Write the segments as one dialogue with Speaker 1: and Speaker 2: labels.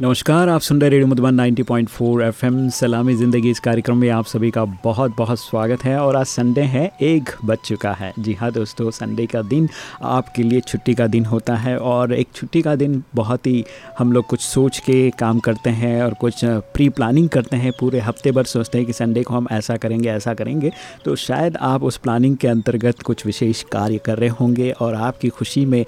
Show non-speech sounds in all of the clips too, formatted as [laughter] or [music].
Speaker 1: नमस्कार, आप सुन रहे रेडियो मधुबन 90.4 एफएम। सलामी ज़िंदगी इस कार्यक्रम में आप सभी का बहुत बहुत स्वागत है और आज संडे है, एक बज चुका है। जी हाँ दोस्तों, संडे का दिन आपके लिए छुट्टी का दिन होता है और एक छुट्टी का दिन बहुत ही हम लोग कुछ सोच के काम करते हैं और कुछ प्री प्लानिंग करते हैं। पूरे हफ़्ते भर सोचते हैं कि संडे को हम ऐसा करेंगे ऐसा करेंगे। तो शायद आप उस प्लानिंग के अंतर्गत कुछ विशेष कार्य कर रहे होंगे और आपकी खुशी में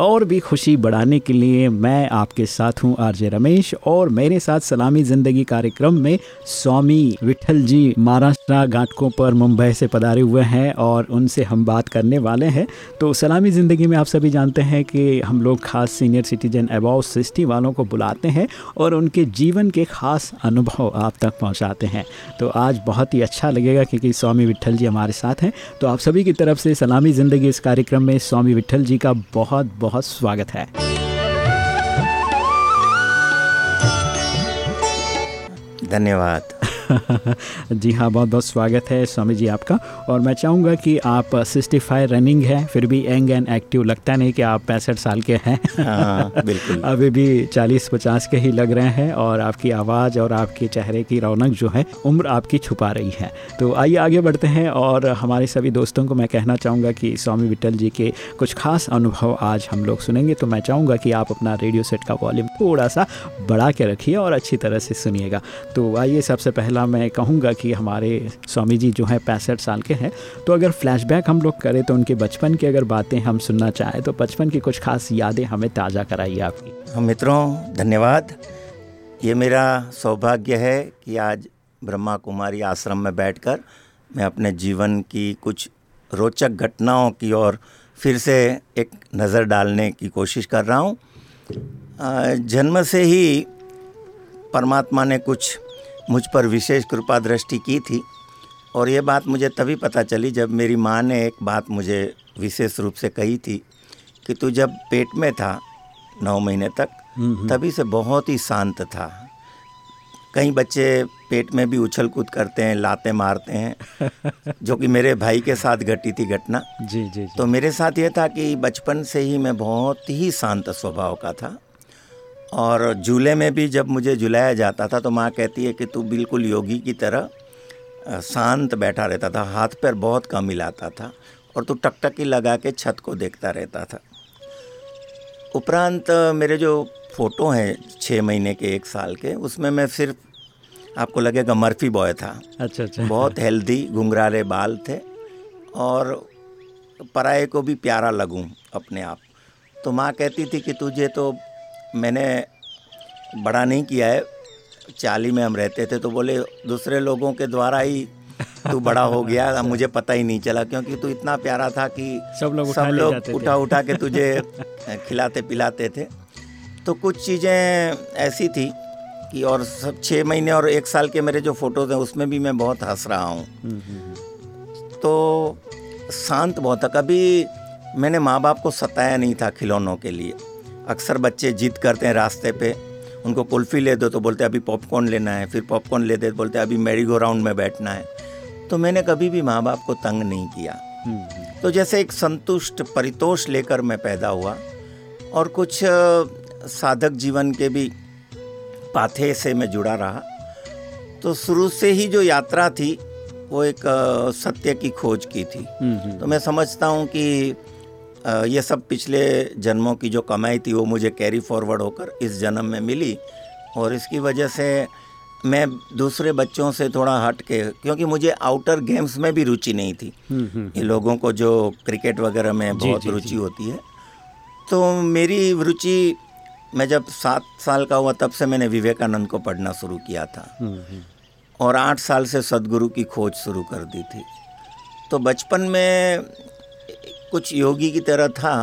Speaker 1: और भी खुशी बढ़ाने के लिए मैं आपके साथ हूँ आरजे रमेश और मेरे साथ सलामी ज़िंदगी कार्यक्रम में स्वामी विठल जी महाराष्ट्र घाटकों पर मुंबई से पधारे हुए हैं और उनसे हम बात करने वाले हैं। तो सलामी ज़िंदगी में आप सभी जानते हैं कि हम लोग खास सीनियर सिटीजन अबाउ सिक्सटी वालों को बुलाते हैं और उनके जीवन के खास अनुभव आप तक पहुँचाते हैं। तो आज बहुत ही अच्छा लगेगा क्योंकि स्वामी विठल जी हमारे साथ हैं। तो आप सभी की तरफ़ से सलामी ज़िंदगी इस कार्यक्रम में स्वामी विट्ठल जी का बहुत बहुत स्वागत है।
Speaker 2: धन्यवाद। [laughs]
Speaker 1: जी हाँ बहुत बहुत स्वागत है स्वामी जी आपका। और मैं चाहूँगा कि आप सिक्सटी फाइव रनिंग है फिर भी यंग एंड एक्टिव लगता नहीं कि आप पैंसठ साल के हैं।
Speaker 2: हाँ, बिल्कुल। [laughs]
Speaker 1: अभी भी चालीस पचास के ही लग रहे हैं और आपकी आवाज़ और आपके चेहरे की रौनक जो है उम्र आपकी छुपा रही है। तो आइए आगे बढ़ते हैं और हमारे सभी दोस्तों को मैं कहना चाहूँगा कि स्वामी विठल जी के कुछ खास अनुभव आज हम लोग सुनेंगे। तो मैं चाहूँगा कि आप अपना रेडियो सेट का वॉल्यूम थोड़ा सा बढ़ा के रखिए और अच्छी तरह से सुनिएगा। तो आइए सबसे पहले पहला मैं कहूँगा कि हमारे स्वामी जी जो हैं पैंसठ साल के हैं तो अगर फ्लैशबैक हम लोग करें तो उनके बचपन की अगर बातें हम सुनना चाहें तो बचपन की कुछ खास यादें हमें ताज़ा कराइए आपकी।
Speaker 2: हाँ, मित्रों धन्यवाद। ये मेरा सौभाग्य है कि आज ब्रह्मा कुमारी आश्रम में बैठकर मैं अपने जीवन की कुछ रोचक घटनाओं की ओर फिर से एक नज़र डालने की कोशिश कर रहा हूँ। जन्म से ही परमात्मा ने कुछ मुझ पर विशेष कृपा दृष्टि की थी और ये बात मुझे तभी पता चली जब मेरी माँ ने एक बात मुझे विशेष रूप से कही थी कि तू जब पेट में था नौ महीने तक। तभी से बहुत ही शांत था। कई बच्चे पेट में भी उछल कूद करते हैं लाते मारते हैं [laughs] जो कि मेरे भाई के साथ घटी थी घटना।
Speaker 1: जी, जी जी।
Speaker 2: तो मेरे साथ ये था कि बचपन से ही मैं बहुत ही शांत स्वभाव का था। और झूले में भी जब मुझे झुलाया जाता था तो माँ कहती है कि तू बिल्कुल योगी की तरह शांत बैठा रहता था हाथ पैर बहुत कम हिलाता था और तू टकटकी लगा के छत को देखता रहता था। उपरांत मेरे जो फ़ोटो हैं छः महीने के एक साल के उसमें मैं सिर्फ़ आपको लगेगा मर्फी बॉय था।
Speaker 1: अच्छा अच्छा।
Speaker 2: बहुत हेल्दी घुंघराले बाल थे और पराए को भी प्यारा लगूं अपने आप। तो माँ कहती थी कि तुझे तो मैंने बड़ा नहीं किया है। चाली में हम रहते थे तो बोले दूसरे लोगों के द्वारा ही तू बड़ा हो गया [laughs] मुझे पता ही नहीं चला क्योंकि तू इतना प्यारा था कि
Speaker 1: सब लोग
Speaker 2: सब लोग उठा उठा के तुझे [laughs] खिलाते पिलाते थे। तो कुछ चीज़ें ऐसी थी कि और सब छः महीने और एक साल के मेरे जो फ़ोटोज़ हैं उसमें भी मैं बहुत हंस रहा हूँ। हम्म, हम्म, हम्म। तो शांत बहुत था। कभी मैंने माँ बाप को सताया नहीं था खिलौनों के लिए। अक्सर बच्चे जिद करते हैं रास्ते पे। उनको कुल्फ़ी ले दो तो बोलते अभी पॉपकॉर्न लेना है। फिर पॉपकॉर्न ले दे तो बोलते अभी मेरी गो राउंड में बैठना है। तो मैंने कभी भी माँ बाप को तंग नहीं किया। हम्म। तो जैसे एक संतुष्ट परितोष लेकर मैं पैदा हुआ और कुछ साधक जीवन के भी पाथे से मैं जुड़ा रहा तो शुरू से ही जो यात्रा थी वो एक सत्य की खोज की थी। हम्म, हम्म। तो मैं समझता हूँ कि ये सब पिछले जन्मों की जो कमाई थी वो मुझे कैरी फॉरवर्ड होकर इस जन्म में मिली और इसकी वजह से मैं दूसरे बच्चों से थोड़ा हट के क्योंकि मुझे आउटर गेम्स में भी रुचि नहीं थी। हम्म, हम्म, ये लोगों को जो क्रिकेट वगैरह में बहुत रुचि होती है। तो मेरी रुचि मैं जब सात साल का हुआ तब से मैंने विवेकानंद को पढ़ना शुरू किया था। हम्म, और आठ साल से सदगुरु की खोज शुरू कर दी थी। तो बचपन में कुछ योगी की तरह था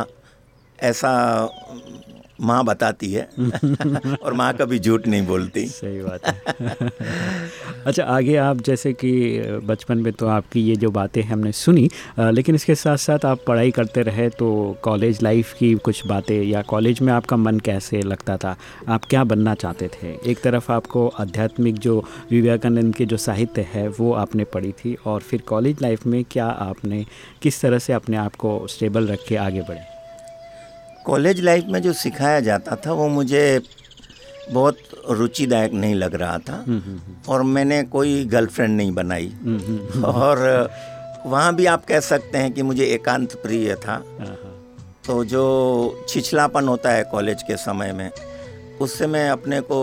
Speaker 2: ऐसा माँ बताती है [laughs] और माँ कभी झूठ नहीं बोलती।
Speaker 1: सही बात है। [laughs] अच्छा आगे आप जैसे कि बचपन में तो आपकी ये जो बातें हमने सुनी लेकिन इसके साथ साथ आप पढ़ाई करते रहे तो कॉलेज लाइफ की कुछ बातें या कॉलेज में आपका मन कैसे लगता था? आप क्या बनना चाहते थे? एक तरफ़ आपको आध्यात्मिक जो विवेकानंद के जो साहित्य है वो आपने पढ़ी थी और फिर कॉलेज लाइफ में क्या आपने किस तरह से अपने आप को स्टेबल रख के आगे बढ़े?
Speaker 2: कॉलेज लाइफ में जो सिखाया जाता था वो मुझे बहुत रुचिदायक नहीं लग रहा था। हम्म, हम्म, हम्म। और मैंने कोई गर्लफ्रेंड नहीं बनाई। और वहाँ भी आप कह सकते हैं कि मुझे एकांत प्रिय था। हाँ, हाँ। तो जो छिछलापन होता है कॉलेज के समय में उससे मैं अपने को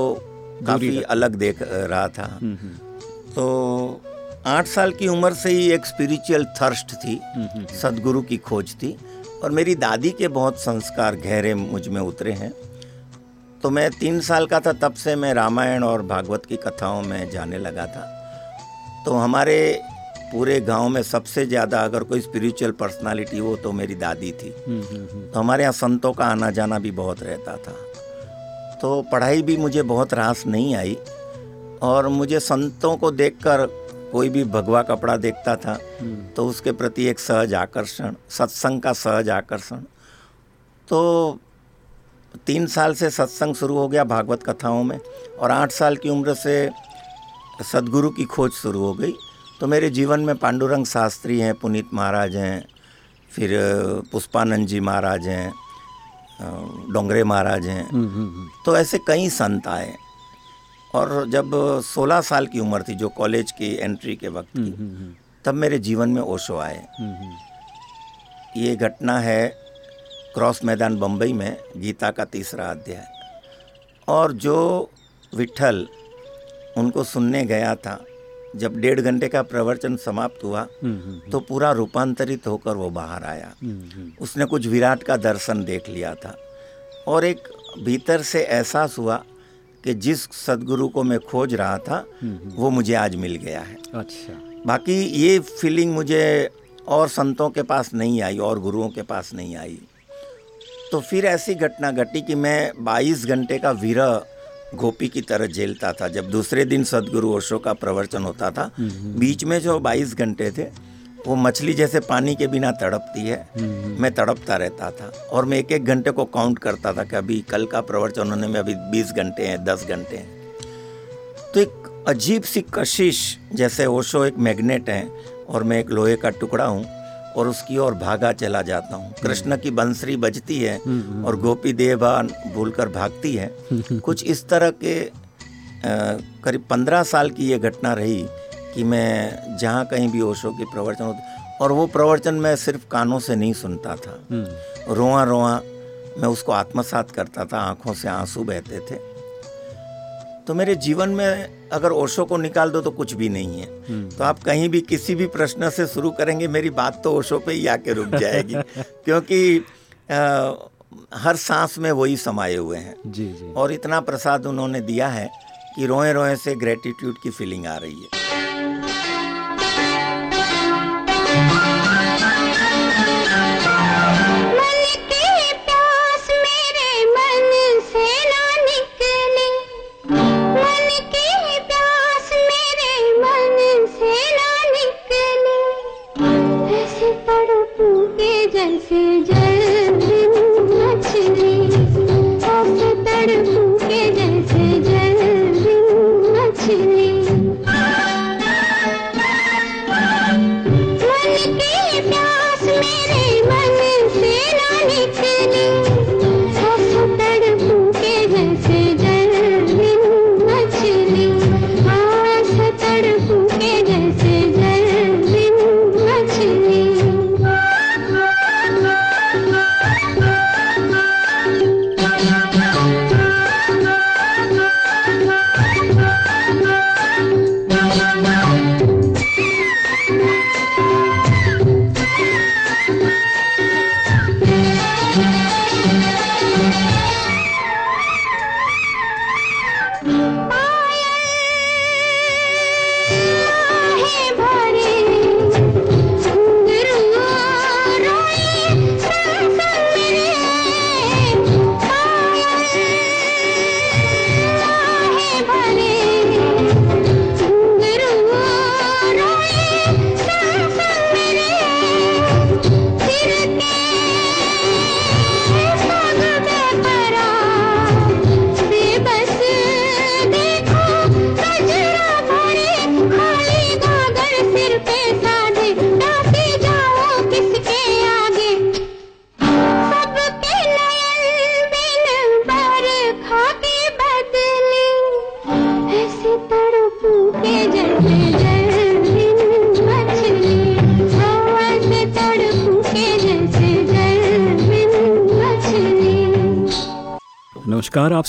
Speaker 2: काफ़ी अलग देख रहा था। तो आठ साल की उम्र से ही एक स्पिरिचुअल थर्स्ट थी सदगुरु की खोज थी। और मेरी दादी के बहुत संस्कार गहरे मुझमें उतरे हैं। तो मैं तीन साल का था तब से मैं रामायण और भागवत की कथाओं में जाने लगा था। तो हमारे पूरे गाँव में सबसे ज़्यादा अगर कोई स्पिरिचुअल पर्सनालिटी हो तो मेरी दादी थी। हम्म, हम्म, हम्म। तो हमारे यहाँ संतों का आना जाना भी बहुत रहता था। तो पढ़ाई भी मुझे बहुत रास नहीं आई और मुझे संतों को देखकर कोई भी भगवा कपड़ा देखता था तो उसके प्रति एक सहज आकर्षण सत्संग का सहज आकर्षण। तो तीन साल से सत्संग शुरू हो गया भागवत कथाओं में और आठ साल की उम्र से सदगुरु की खोज शुरू हो गई। तो मेरे जीवन में पांडुरंग शास्त्री हैं पुनीत महाराज हैं फिर पुष्पानंद जी महाराज हैं डोंगरे महाराज हैं। हम्म, हम्म, हम्म। तो ऐसे कई संत आए। और जब 16 साल की उम्र थी जो कॉलेज की एंट्री के वक्त की तब मेरे जीवन में ओशो आए। ये घटना है क्रॉस मैदान बम्बई में गीता का तीसरा अध्याय। और जो विठल उनको सुनने गया था जब डेढ़ घंटे का प्रवचन समाप्त हुआ तो पूरा रूपांतरित होकर वो बाहर आया। उसने कुछ विराट का दर्शन देख लिया था। और एक भीतर से एहसास हुआ कि जिस सदगुरु को मैं खोज रहा था वो मुझे आज मिल गया है। अच्छा। बाकी ये फीलिंग मुझे और संतों के पास नहीं आई और गुरुओं के पास नहीं आई। तो फिर ऐसी घटना घटी कि मैं 22 घंटे का वीरह गोपी की तरह झेलता था। जब दूसरे दिन सदगुरु ओशो का प्रवचन होता था बीच में जो 22 घंटे थे वो मछली जैसे पानी के बिना तड़पती है। मैं तड़पता रहता था और मैं एक एक घंटे को काउंट करता था कि अभी कल का प्रवचन होने में अभी 20 घंटे हैं 10 घंटे हैं। तो एक अजीब सी कशिश जैसे ओशो एक मैग्नेट है और मैं एक लोहे का टुकड़ा हूँ और उसकी ओर भागा चला जाता हूँ। कृष्ण की बंसरी बजती है और गोपी देवान भूलकर भागती है। [laughs] कुछ इस तरह के करीब पंद्रह साल की ये घटना रही कि मैं जहाँ कहीं भी ओशो के प्रवचन होते और वो प्रवचन मैं सिर्फ़ कानों से नहीं सुनता था। रोआ रोआ मैं उसको आत्मसात करता था आँखों से आँसू बहते थे। तो मेरे जीवन में अगर ओशो को निकाल दो तो कुछ भी नहीं है। हम्म। तो आप कहीं भी किसी भी प्रश्न से शुरू करेंगे मेरी बात तो ओशो पे ही आके रुक जाएगी। [laughs] क्योंकि आ, हर सांस में वही समाये हुए हैं। जी जी। और इतना प्रसाद उन्होंने दिया है कि रोए रोए से ग्रेटिट्यूड की फीलिंग आ रही है।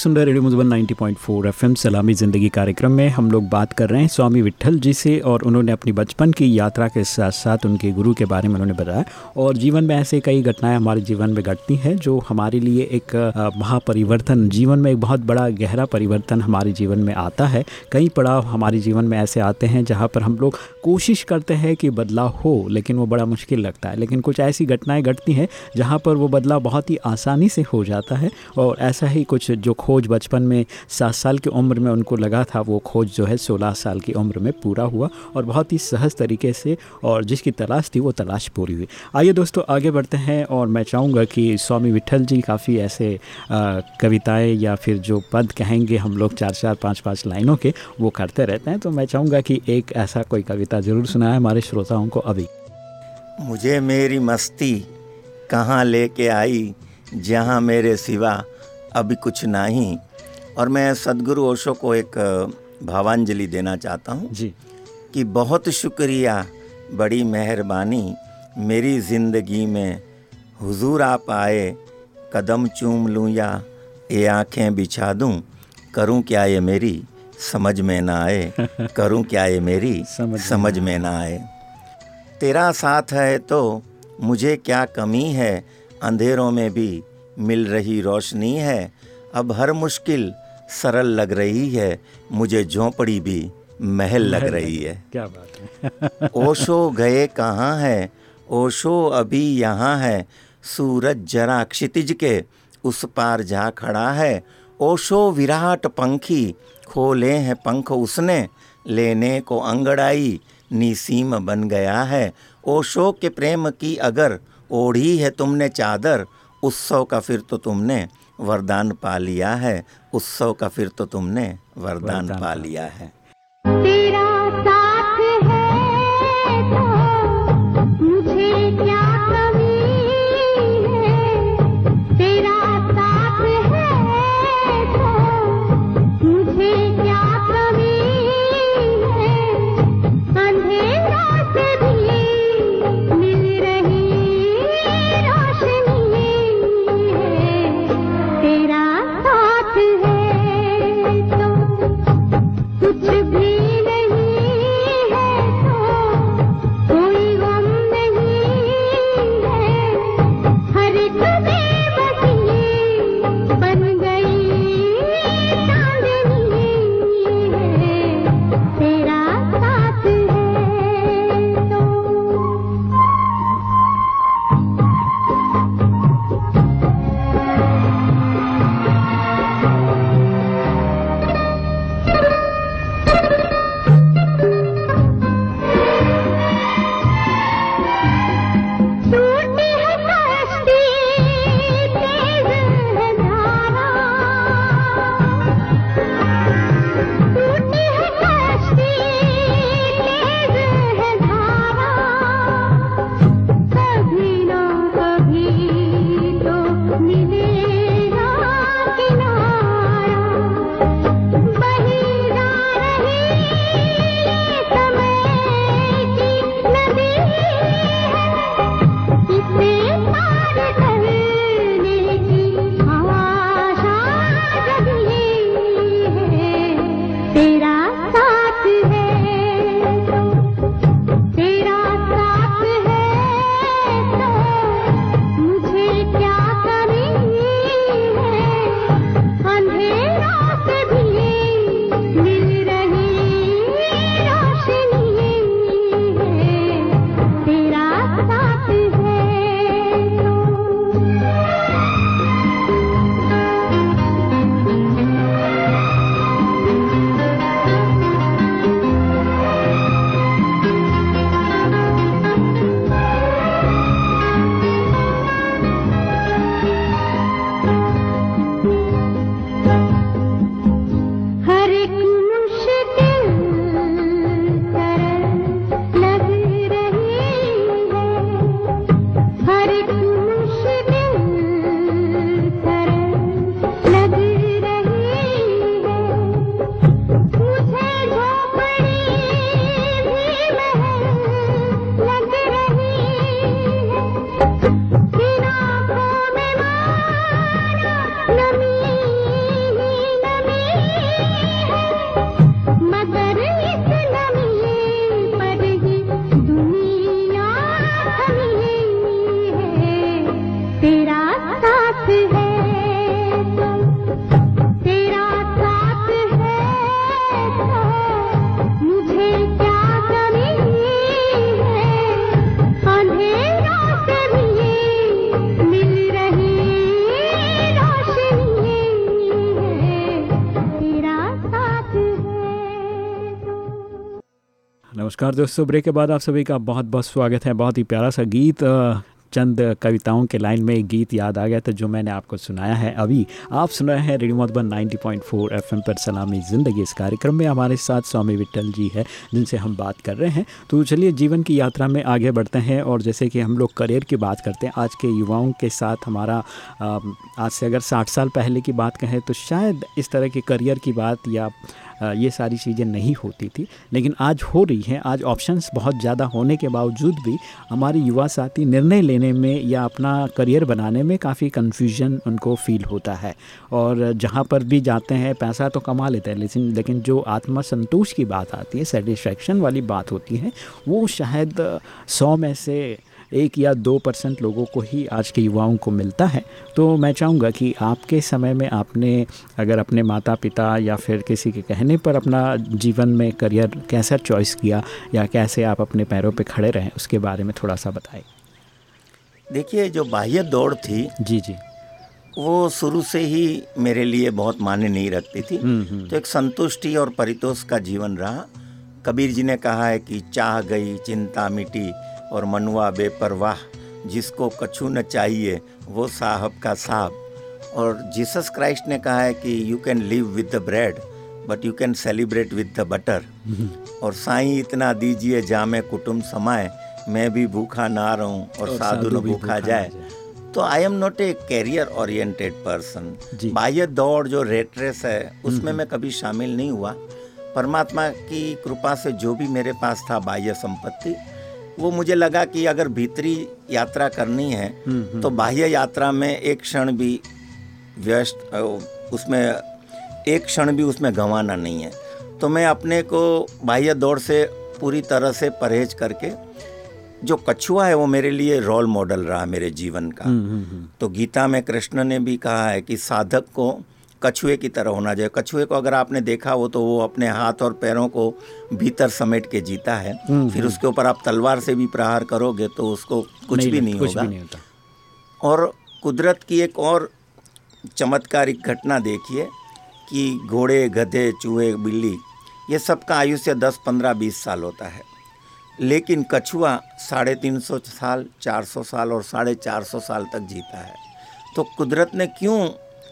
Speaker 1: सुन रहे रेडियो मधुबन 90.4 एफएम सलामी ज़िंदगी कार्यक्रम में हम लोग बात कर रहे हैं स्वामी विट्ठल जी से और उन्होंने अपनी बचपन की यात्रा के साथ साथ उनके गुरु के बारे में उन्होंने बताया। और जीवन में ऐसे कई घटनाएँ हमारे जीवन में घटती हैं जो हमारे लिए एक महापरिवर्तन जीवन में एक बहुत बड़ा गहरा परिवर्तन हमारे जीवन में आता है। कई पड़ाव हमारे जीवन में ऐसे आते हैं जहाँ पर हम लोग कोशिश करते हैं कि बदलाव हो, लेकिन वो बड़ा मुश्किल लगता है। लेकिन कुछ ऐसी घटनाएँ घटती हैं जहाँ पर वो बदलाव बहुत ही आसानी से हो जाता है और ऐसा ही कुछ जो खोज बचपन में सात साल की उम्र में उनको लगा था, वो खोज जो है सोलह साल की उम्र में पूरा हुआ और बहुत ही सहज तरीके से और जिसकी तलाश थी, वो तलाश पूरी हुई। आइए दोस्तों, आगे बढ़ते हैं और मैं चाहूँगा कि स्वामी विठल जी काफ़ी ऐसे कविताएँ या फिर जो पद कहेंगे हम लोग चार चार, पाँच पाँच लाइनों के, वो करते रहते हैं। तो मैं चाहूँगा कि एक ऐसा कोई कविता ज़रूर सुनाए हमारे श्रोताओं को अभी।
Speaker 2: मुझे मेरी मस्ती कहाँ लेके आई, जहाँ मेरे सिवा अभी कुछ नहीं। और मैं सदगुरु ओशो को एक भावांजलि देना चाहता हूँ
Speaker 1: जी।
Speaker 2: कि बहुत शुक्रिया बड़ी मेहरबानी मेरी ज़िंदगी में हुजूर आप आए कदम चूम लूँ या ये आँखें बिछा दूँ करूँ क्या ये मेरी समझ में ना आए [laughs] करूँ क्या ये मेरी समझ, समझ में ना आए। तेरा साथ है तो मुझे क्या कमी है अंधेरों में भी मिल रही रोशनी है। अब हर मुश्किल सरल लग रही है। मुझे झोंपड़ी भी महल लग रही है।
Speaker 1: क्या बात है। [laughs]
Speaker 2: ओशो गए कहाँ है? ओशो अभी यहाँ है। सूरज जरा क्षितिज के उस पार जा खड़ा है। ओशो विराट पंखी खोले हैं पंख उसने। लेने को अंगड़ाई निसीम बन गया है। ओशो के प्रेम की अगर ओढ़ी है तुमने चादर उत्सव का फिर तो तुमने वरदान पा लिया है उत्सव का फिर तो तुमने वरदान पा लिया है।
Speaker 1: नमस्कार दोस्तों, ब्रेक के बाद आप सभी का बहुत बहुत स्वागत है। बहुत ही प्यारा सा गीत चंद कविताओं के लाइन में एक गीत याद आ गया था जो मैंने आपको सुनाया है। अभी आप सुना है रेडियो मधुबन 90.4 एफएम पर सलामी ज़िंदगी। इस कार्यक्रम में हमारे साथ स्वामी विट्ठल जी है, जिनसे हम बात कर रहे हैं। तो चलिए, जीवन की यात्रा में आगे बढ़ते हैं और जैसे कि हम लोग करियर की बात करते हैं, आज के युवाओं के साथ हमारा आज से अगर साठ साल पहले की बात कहें तो शायद इस तरह के करियर की बात या ये सारी चीज़ें नहीं होती थी, लेकिन आज हो रही हैं। आज ऑप्शंस बहुत ज़्यादा होने के बावजूद भी हमारे युवा साथी निर्णय लेने में या अपना करियर बनाने में काफ़ी कन्फ्यूज़न उनको फील होता है। और जहाँ पर भी जाते हैं, पैसा तो कमा लेते हैं, लेकिन लेकिन जो आत्मसंतोष की बात आती है सेटिस्फैक्शन वाली बात होती है, वो शायद सौ में से एक या दो परसेंट लोगों को ही आज के युवाओं को मिलता है। तो मैं चाहूँगा कि आपके समय में आपने अगर अपने माता पिता या फिर किसी के कहने पर अपना जीवन में करियर कैसा चॉइस किया या कैसे आप अपने पैरों पर खड़े रहें उसके बारे में थोड़ा सा बताएँ।
Speaker 2: देखिए जो बाह्य दौड़ थी
Speaker 1: जी जी।
Speaker 2: वो शुरू से ही मेरे लिए बहुत मान्य नहीं रखती थी।
Speaker 1: हम्म, हम्म।
Speaker 2: तो एक संतुष्टि और परितोष का जीवन रहा। कबीर जी ने कहा है कि चाह गई चिंता मिटी। और मनुआ बेपरवाह जिसको कछु न चाहिए वो साहब का साहब। और जीसस क्राइस्ट ने कहा है कि you can live with the bread but you can celebrate with the butter और साईं इतना दीजिए जामे कुटुम समाए मैं भी भूखा ना रहूँ और, और साधु न भूखा जाए। तो I am not a career oriented person बाह्य दौड़ जो रेट रेस है उसमें मैं कभी शामिल नहीं हुआ। परमात्मा की कृपा से जो भी मेरे पास था बाह्य संपत्ति वो मुझे लगा कि अगर भीतरी यात्रा करनी है हम्म, हम्म। तो बाह्य यात्रा में एक क्षण भी व्यस्त उसमें एक क्षण भी उसमें गंवाना नहीं है। तो मैं अपने को बाह्य दौड़ से पूरी तरह से परहेज करके जो कछुआ है वो मेरे लिए रोल मॉडल रहा मेरे जीवन का। हम्म, तो गीता में कृष्ण ने भी कहा है कि साधक को कछुए की तरह होना चाहिए। कछुए को अगर आपने देखा हो तो वो अपने हाथ और पैरों को भीतर समेट के जीता है। हम्म, फिर हम्म। उसके ऊपर आप तलवार से भी प्रहार करोगे तो उसको कुछ नहीं, भी नहीं कुछ होगा। भी नहीं होता। और कुदरत की एक और चमत्कारिक घटना देखिए कि घोड़े गधे चूहे बिल्ली ये सबका आयुष्य दस पंद्रह बीस साल होता है। लेकिन कछुआ साढ़े तीन सौ साल चार सौ साल और साढ़े चार सौ साल तक जीता है। तो कुदरत ने क्यों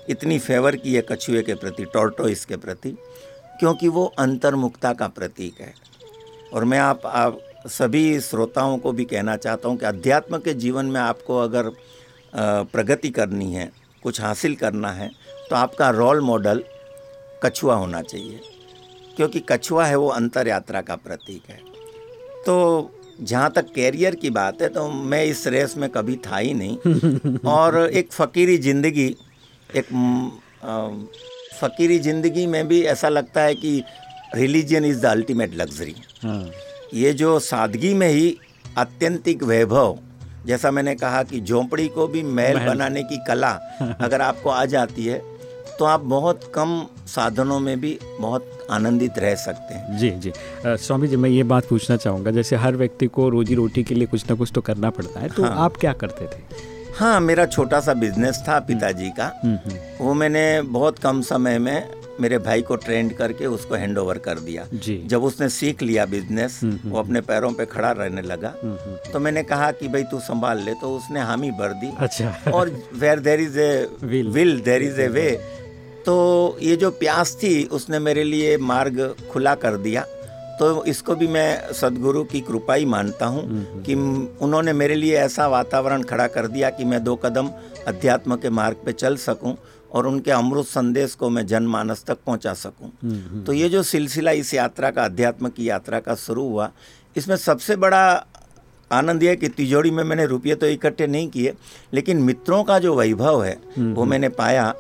Speaker 2: इतनी फेवर की है कछुए के प्रति टॉर्टोइस के प्रति क्योंकि वो अंतर्मुक्ता का प्रतीक है। और मैं आप आप सभी श्रोताओं को भी कहना चाहता हूँ कि अध्यात्म के जीवन में आपको अगर प्रगति करनी है कुछ हासिल करना है तो आपका रोल मॉडल कछुआ होना चाहिए। क्योंकि कछुआ है वो अंतर यात्रा का प्रतीक है। तो जहाँ तक कैरियर की बात है तो मैं इस रेस में कभी था ही नहीं। [laughs] और एक फ़कीरी ज़िंदगी एक फ़कीरी ज़िंदगी में भी ऐसा लगता है कि religion is the ultimate luxury. ये जो सादगी में ही अत्यंतिक वैभव जैसा मैंने कहा कि झोंपड़ी को भी महल, महल। बनाने की कला [laughs] अगर आपको आ जाती है तो आप बहुत कम साधनों में भी बहुत आनंदित रह सकते हैं।
Speaker 1: जी जी। स्वामी जी मैं ये बात पूछना चाहूँगा जैसे हर व्यक्ति को रोजी रोटी के लिए कुछ ना कुछ तो करना पड़ता है तो हाँ। आप क्या करते थे?
Speaker 2: हाँ मेरा छोटा सा बिज़नेस था पिताजी का। हम्म, हम्म। वो मैंने बहुत कम समय में मेरे भाई को ट्रेंड करके उसको हैंड ओवर कर दिया। जब उसने सीख लिया बिज़नेस हम्म, वो अपने पैरों पे खड़ा रहने लगा। तो मैंने कहा कि भाई तू संभाल ले। तो उसने हामी भर दी।
Speaker 1: अच्छा।
Speaker 2: और where there is a will there is a way तो ये जो प्यास थी उसने मेरे लिए मार्ग खुला कर दिया। तो इसको भी मैं सदगुरु की कृपा ही मानता हूँ हम्म, हम्म। कि उन्होंने मेरे लिए ऐसा वातावरण खड़ा कर दिया कि मैं दो कदम अध्यात्म के मार्ग पे चल सकूँ और उनके अमृत संदेश को मैं जनमानस तक पहुँचा सकूँ। हम्म, तो ये जो सिलसिला इस यात्रा का अध्यात्म की यात्रा का शुरू हुआ इसमें सबसे बड़ा आनंद यह कि तिजोरी में मैंने रुपये तो इकट्ठे नहीं किए लेकिन मित्रों का जो वैभव है वो मैंने पाया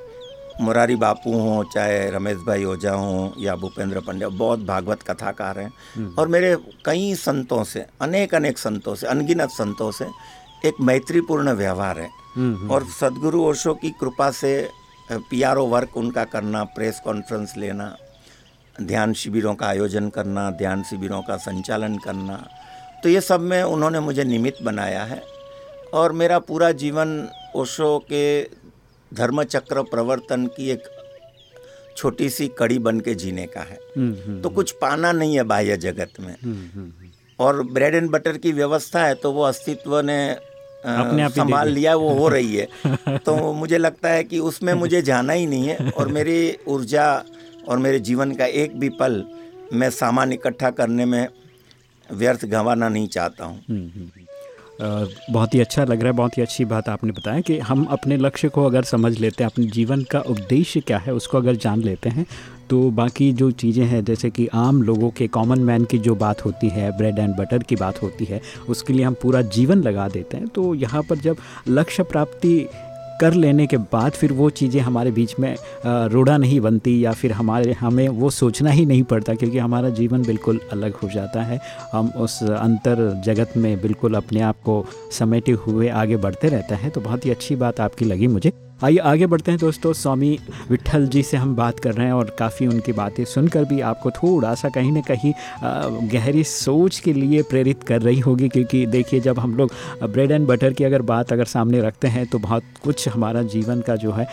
Speaker 2: मुरारी बापू हों चाहे रमेश भाई ओझा हों या भूपेंद्र पंड्या बहुत भागवत कथाकार हैं हम्म। और मेरे कई संतों से अनेक अनेक संतों से अनगिनत संतों से एक मैत्रीपूर्ण व्यवहार है हम्म, हम्म। और सदगुरु ओशो की कृपा से पीआरओ वर्क उनका करना प्रेस कॉन्फ्रेंस लेना ध्यान शिविरों का आयोजन करना ध्यान शिविरों का संचालन करना तो ये सब में उन्होंने मुझे निमित्त बनाया है और मेरा पूरा जीवन ओशो के धर्मचक्र प्रवर्तन की एक छोटी सी कड़ी बन के जीने का है। हम्म, हम्म, तो कुछ पाना नहीं है बाह्य जगत में।
Speaker 1: हम्म,
Speaker 2: और ब्रेड एंड बटर की व्यवस्था है तो वो अस्तित्व ने अपने आप संभाल लिया वो हो रही है। [laughs] तो मुझे लगता है कि उसमें मुझे जाना ही नहीं है और मेरी ऊर्जा और मेरे जीवन का एक भी पल मैं सामान इकट्ठा करने में व्यर्थ गंवाना नहीं चाहता हूँ। हम्म, हम्म, हम्म।
Speaker 1: बहुत ही अच्छा लग रहा है, बहुत ही अच्छी बात आपने बताया कि हम अपने लक्ष्य को अगर समझ लेते हैं, अपने जीवन का उद्देश्य क्या है, उसको अगर जान लेते हैं तो बाकी जो चीज़ें हैं, जैसे कि आम लोगों के कॉमन मैन की जो बात होती है ब्रेड एंड बटर की बात होती है, उसके लिए हम पूरा जीवन लगा देते हैं। तो यहाँ पर जब लक्ष्य प्राप्ति कर लेने के बाद फिर वो चीज़ें हमारे बीच में रोड़ा नहीं बनती या फिर हमारे, हमें वो सोचना ही नहीं पड़ता क्योंकि हमारा जीवन बिल्कुल अलग हो जाता है। हम उस अंतर जगत में बिल्कुल अपने आप को समेटे हुए आगे बढ़ते रहता है। तो बहुत ही अच्छी बात आपकी लगी मुझे। आइए, आगे बढ़ते हैं दोस्तों। स्वामी विठल जी से हम बात कर रहे हैं और काफ़ी उनकी बातें सुनकर भी आपको थोड़ा सा कहीं ना कहीं गहरी सोच के लिए प्रेरित कर रही होगी। क्योंकि देखिए, जब हम लोग ब्रेड एंड बटर की अगर बात अगर सामने रखते हैं तो बहुत कुछ हमारा जीवन का जो है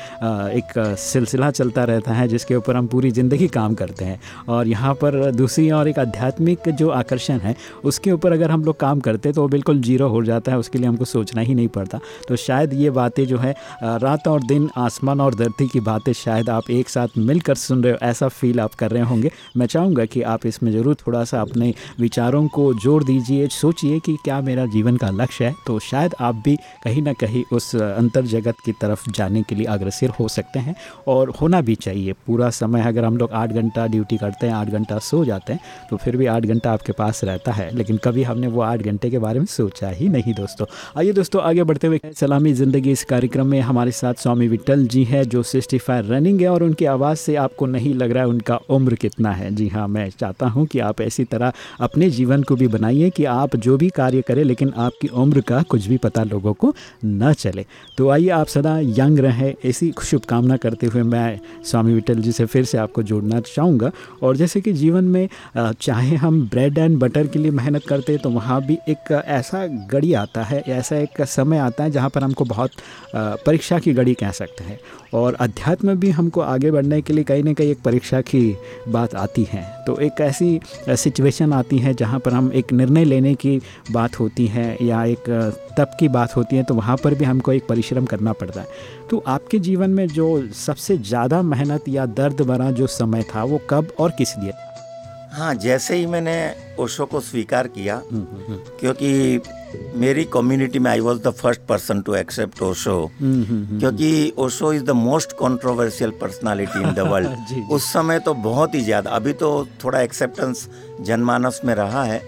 Speaker 1: एक सिलसिला चलता रहता है, जिसके ऊपर हम पूरी ज़िंदगी काम करते हैं। और यहाँ पर दूसरी और एक आध्यात्मिक जो आकर्षण है, उसके ऊपर अगर हम लोग काम करते तो वो बिल्कुल ज़ीरो हो जाता है, उसके लिए हमको सोचना ही नहीं पड़ता। तो शायद ये बातें जो है रात और दिन, आसमान और धरती की बातें शायद आप एक साथ मिलकर सुन रहे हो, ऐसा फील आप कर रहे होंगे। मैं चाहूँगा कि आप इसमें ज़रूर थोड़ा सा अपने विचारों को जोड़ दीजिए, सोचिए कि क्या मेरा जीवन का लक्ष्य है तो शायद आप भी कहीं ना कहीं उस अंतर जगत की तरफ़ जाने के लिए अग्रसर हो सकते हैं। और होना भी चाहिए, पूरा समय अगर हम लोग आठ घंटा ड्यूटी करते हैं, आठ घंटा सो जाते हैं तो फिर भी आठ घंटा आपके पास रहता है, लेकिन कभी हमने वो आठ घंटे के बारे में सोचा ही नहीं, दोस्तों। आइए दोस्तों, आगे बढ़ते हुए सलामी ज़िंदगी इस कार्यक्रम में हमारे साथ स्वामी विट्ठल जी है, जो सिक्सटी फाइव रनिंग है और उनकी आवाज़ से आपको नहीं लग रहा है उनका उम्र कितना है। जी हाँ मैं चाहता हूँ कि आप ऐसी तरह अपने जीवन को भी बनाइए कि आप जो भी कार्य करें, लेकिन आपकी उम्र का कुछ भी पता लोगों को न चले। तो आइए आप सदा यंग रहें। ऐसी शुभकामना करते हुए मैं स्वामी विट्ठल जी से फिर से आपको जोड़ना चाहूँगा। और जैसे कि जीवन में चाहे हम ब्रेड एंड बटर के लिए मेहनत करते तो वहाँ भी एक ऐसा घड़ी आता है, ऐसा एक समय आता है जहाँ पर हमको बहुत परीक्षा की घड़ी कह सकते हैं। और अध्यात्म भी हमको आगे बढ़ने के लिए कहीं ना कहीं एक परीक्षा की बात आती है। तो एक ऐसी सिचुएशन आती है जहाँ पर हम एक निर्णय लेने की बात होती है या एक तप की बात होती है तो वहाँ पर भी हमको एक परिश्रम करना पड़ता है। तो आपके जीवन में जो सबसे ज़्यादा मेहनत या दर्द भरा जो समय था वो कब और किस लिए?
Speaker 2: हाँ जैसे ही मैंने ओशो को स्वीकार किया हम्म, हम्म, हम्म। क्योंकि मेरी कम्युनिटी में I was the first person to accept Osho क्योंकि Osho is the most controversial personality in the world उस समय तो बहुत ही ज़्यादा अभी तो थोड़ा एक्सेप्टेंस जनमानस में रहा है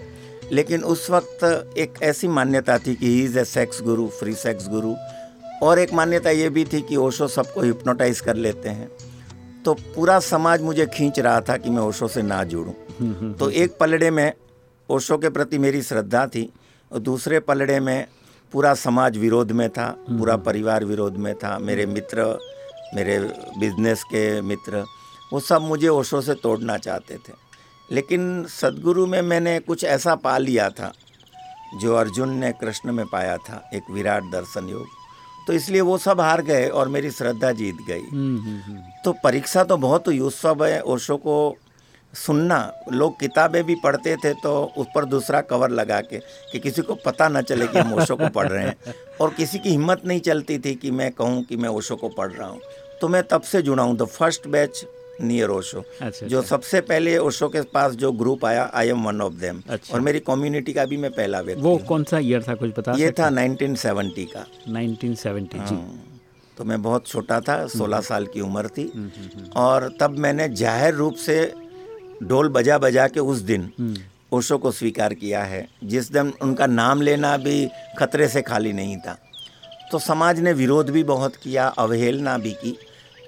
Speaker 2: लेकिन उस वक्त एक ऐसी मान्यता थी कि he is a sex guru free sex guru और एक मान्यता ये भी थी कि ओशो सबको हिप्नोटाइज कर लेते हैं। तो पूरा समाज मुझे खींच रहा था कि मैं ओशो से ना जुड़ूं। तो एक पलड़े में ओशो के प्रति मेरी श्रद्धा थी और दूसरे पलड़े में पूरा समाज विरोध में था पूरा परिवार विरोध में था मेरे मित्र मेरे बिज़नेस के मित्र वो सब मुझे ओशो से तोड़ना चाहते थे। लेकिन सदगुरु में मैंने कुछ ऐसा पा लिया था जो अर्जुन ने कृष्ण में पाया था एक विराट दर्शन योग। तो इसलिए वो सब हार गए और मेरी श्रद्धा जीत गई। हम्म, हम्म, हम्म। तो परीक्षा तो बहुत हुई उस सब है ओशो को सुनना। लोग किताबें भी पढ़ते थे तो उस पर दूसरा कवर लगा के कि किसी को पता न चले कि हम ओशो को पढ़ रहे हैं। [laughs] और किसी की हिम्मत नहीं चलती थी कि मैं कहूँ कि मैं ओशो को पढ़ रहा हूँ। तो मैं तब से जुड़ा हूँ the first batch near Osho अच्छा, जो अच्छा। सबसे पहले ओशो के पास जो ग्रुप आया I am one of them और मेरी कम्युनिटी का भी मैं पहला व्यक्ति
Speaker 1: वो कौन सा ईयर था कुछ बता
Speaker 2: ये था 1970 का।
Speaker 1: 1970 जी। हाँ।
Speaker 2: तो मैं बहुत छोटा था 16 हम्म। साल की उम्र थी। हम्म, हम्म, और तब मैंने ज़ाहिर रूप से ढोल बजा बजा के उस दिन हम्म। ओशो को स्वीकार किया है। जिस दिन उनका नाम लेना भी खतरे से खाली नहीं था तो समाज ने विरोध भी बहुत किया अवहेलना भी की।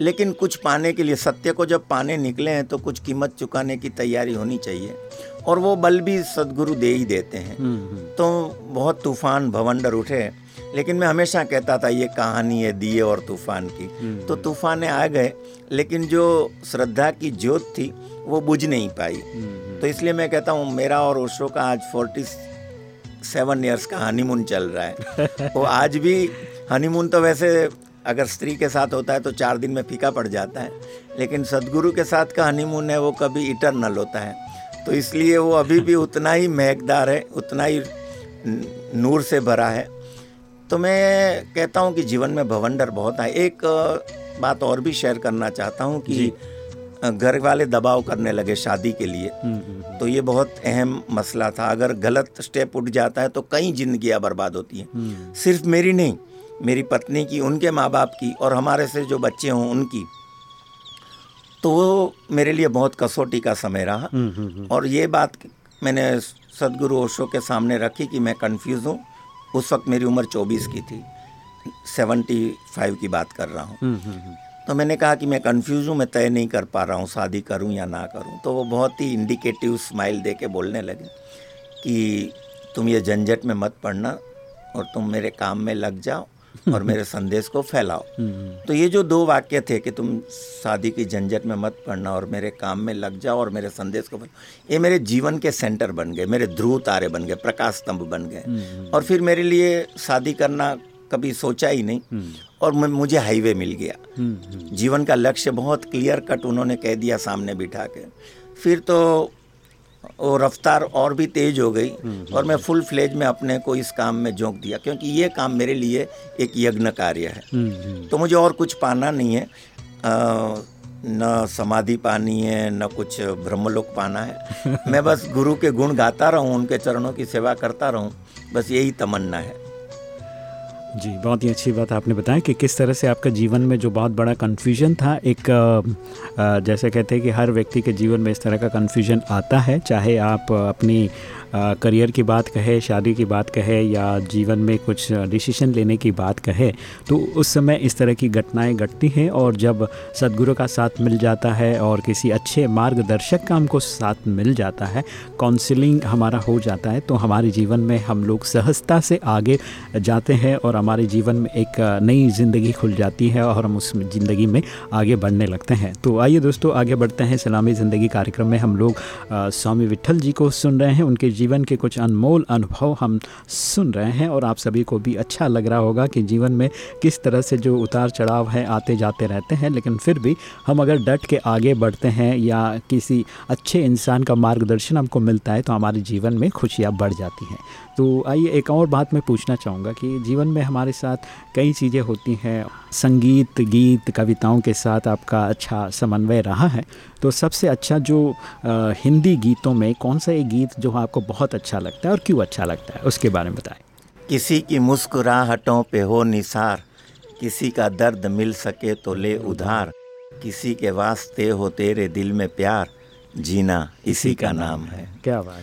Speaker 2: लेकिन कुछ पाने के लिए सत्य को जब पाने निकले हैं तो कुछ कीमत चुकाने की तैयारी होनी चाहिए। और वो बल भी सदगुरु दे ही देते हैं। हम्म, हम्म। तो बहुत तूफ़ान भवंडर उठे। लेकिन मैं हमेशा कहता था ये कहानी है दिए और तूफ़ान की। तो तूफ़ान आ गए लेकिन जो श्रद्धा की ज्योत थी वो बुझ नहीं पाई। तो इसलिए मैं कहता हूँ मेरा और ओशो का आज फोर्टी सेवन ईयर्स का हनीमून चल रहा है। [laughs] वो आज भी हनीमून तो वैसे अगर स्त्री के साथ होता है तो चार दिन में फीका पड़ जाता है लेकिन सदगुरु के साथ का हनीमून है वो कभी इटरनल होता है। तो इसलिए वो अभी भी उतना ही महकदार है उतना ही नूर से भरा है। तो मैं कहता हूँ कि जीवन में भवंडर बहुत है। एक बात और भी शेयर करना चाहता हूँ कि घर वाले दबाव करने लगे शादी के लिए हम्म, हम्म, हम्म। तो ये बहुत अहम मसला था। अगर गलत स्टेप उठ जाता है तो कई जिंदगियाँ बर्बाद होती हैं। सिर्फ़ मेरी नहीं मेरी पत्नी की उनके माँ बाप की और हमारे से जो बच्चे हों उनकी। तो वो मेरे लिए बहुत कसौटी का समय रहा। और ये बात मैंने सदगुरु ओशो के सामने रखी कि मैं कंफ्यूज हूँ। उस वक्त मेरी उम्र 24 की थी। 75 की बात कर रहा हूँ। तो मैंने कहा कि मैं कंफ्यूज हूँ मैं तय नहीं कर पा रहा हूँ शादी करूँ या ना करूँ। तो वो बहुत ही इंडिकेटिव स्माइल दे के बोलने लगे कि तुम ये झंझट में मत पड़ना और तुम मेरे काम में लग जाओ और मेरे [laughs] संदेश को फैलाओ। तो ये जो दो वाक्य थे कि तुम शादी की झंझट में मत पड़ना और मेरे काम में लग जाओ और मेरे संदेश को फैलाओ ये मेरे जीवन के सेंटर बन गए मेरे ध्रुव तारे बन गए प्रकाश स्तंभ बन गए। और फिर मेरे लिए शादी करना कभी सोचा ही नहीं। और मुझे हाईवे मिल गया। जीवन का लक्ष्य बहुत क्लियर कट उन्होंने कह दिया सामने बिठा के। फिर तो वो रफ्तार और भी तेज हो गई और मैं फुल फ्लेज में अपने को इस काम में झोंक दिया क्योंकि ये काम मेरे लिए एक यज्ञ कार्य है। तो मुझे और कुछ पाना नहीं है। आ, न समाधि पानी है न कुछ ब्रह्मलोक पाना है। [laughs] मैं बस गुरु के गुण गाता रहूँ उनके चरणों की सेवा करता रहूँ बस यही तमन्ना है।
Speaker 1: जी, बहुत ही अच्छी बात आपने बताया कि किस तरह से आपका जीवन में जो बहुत बड़ा कन्फ्यूज़न था, एक जैसे कहते हैं कि हर व्यक्ति के जीवन में इस तरह का कन्फ्यूज़न आता है, चाहे आप अपनी करियर की बात कहे, शादी की बात कहे, या जीवन में कुछ डिसीज़न लेने की बात कहे तो उस समय इस तरह की घटनाएँ घटती हैं और जब सदगुरु का साथ मिल जाता है और किसी अच्छे मार्गदर्शक का हमको साथ मिल जाता है काउंसलिंग हमारा हो जाता है तो हमारे जीवन में हम लोग सहजता से आगे जाते हैं और हमारे जीवन में एक नई ज़िंदगी खुल जाती है और हम उस ज़िंदगी में आगे बढ़ने लगते हैं। तो आइए दोस्तों, आगे बढ़ते हैं। सलामी ज़िंदगी कार्यक्रम में हम लोग स्वामी विठल जी को सुन रहे हैं। उनके जीवन के कुछ अनमोल अनुभव हम सुन रहे हैं और आप सभी को भी अच्छा लग रहा होगा कि जीवन में किस तरह से जो उतार चढ़ाव है आते जाते रहते हैं। लेकिन फिर भी हम अगर डट के आगे बढ़ते हैं या किसी अच्छे इंसान का मार्गदर्शन हमको मिलता है तो हमारे जीवन में खुशियाँ बढ़ जाती हैं। तो आइए एक और बात मैं पूछना चाहूँगा कि जीवन में हमारे साथ कई चीज़ें होती हैं। संगीत गीत कविताओं के साथ आपका अच्छा समन्वय रहा है। तो सबसे अच्छा जो आ, हिंदी गीतों में कौन सा एक गीत जो आपको बहुत अच्छा लगता है और क्यों अच्छा लगता है उसके बारे में बताएँ।
Speaker 2: किसी की मुस्कुराहटों पे हो निसार किसी का दर्द मिल सके तो ले उधार किसी के वास्ते हो तेरे दिल में प्यार जीना इसी का नाम है।
Speaker 1: क्या बात।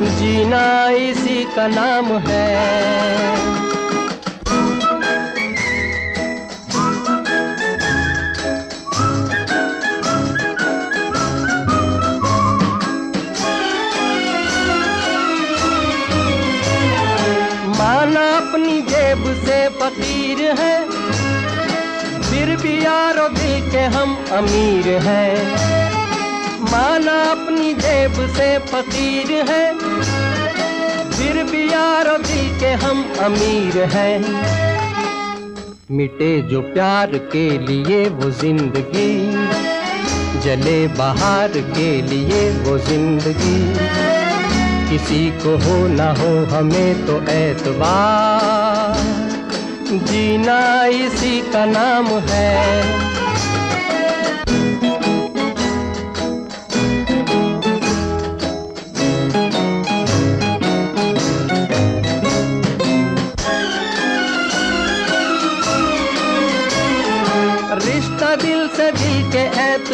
Speaker 3: जीना इसी का नाम है। माना अपनी जेब से फकीर है, फिर भी यारो दिल के हम अमीर हैं।
Speaker 4: माना अपनी जेब से फकीर है यारो दिल के हम अमीर हैं। मिटे जो प्यार के लिए वो ज़िंदगी, जले बहार के लिए वो ज़िंदगी। किसी को हो ना हो हमें तो एतबार जीना इसी का नाम है।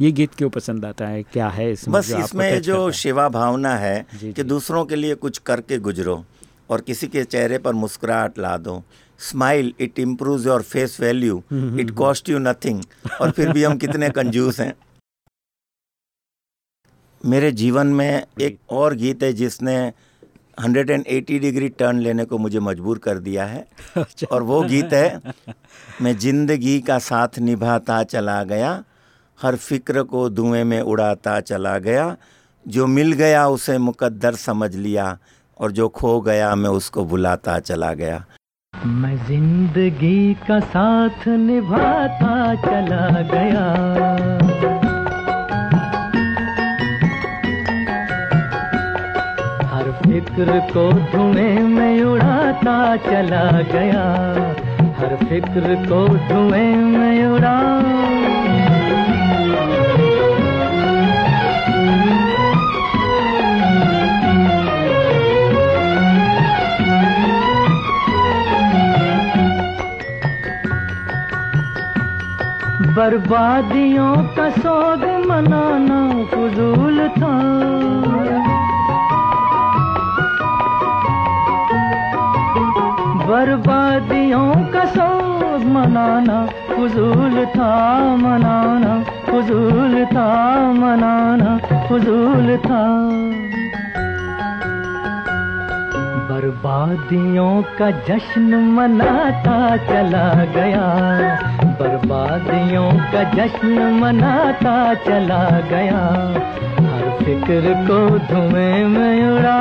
Speaker 1: ये गीत क्यों पसंद आता है? क्या है इसमें
Speaker 2: बस इसमें जो सेवा भावना है जी, कि जी. दूसरों के लिए कुछ करके गुजरो और किसी के चेहरे पर मुस्कुराहट ला दो। Smile it improve your face value it cost you nothing और फिर भी हम कितने [laughs] कंजूस हैं। मेरे जीवन में एक और गीत है जिसने 180 डिग्री टर्न लेने को मुझे मजबूर कर दिया है। [laughs] अच्छा। और वो गीत है मैं ज़िंदगी का साथ निभाता चला गया हर फ़िक्र को धुएँ में उड़ाता चला गया। जो मिल गया उसे मुकद्दर समझ लिया और जो खो गया मैं उसको बुलाता चला गया।
Speaker 4: मैं ज़िंदगी का साथ निभाता चला गया। हर फ़िक्र को धुएँ में उड़ाता चला गया। हर फ़िक्र को धुएँ में उड़ा बर्बादियों का सोग मनाना फजूल था। बर्बादियों का सोग मनाना फजूल था, मनाना फजूल था, मनाना फजूल था। बर्बादियों का जश्न मनाता चला गया। बर्बादियों का जश्न मनाता चला गया। हर फ़िक्र को धुएँ में उड़ा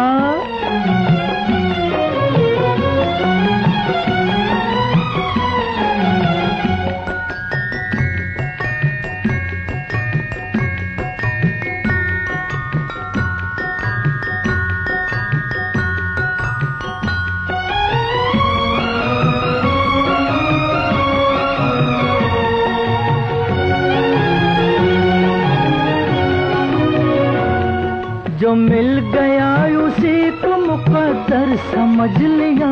Speaker 4: समझ लिया।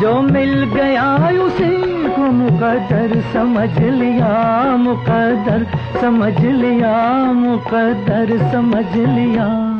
Speaker 4: जो मिल गया उसी को मुकदर समझ लिया मुकदर समझ लिया मुकदर समझ लिया।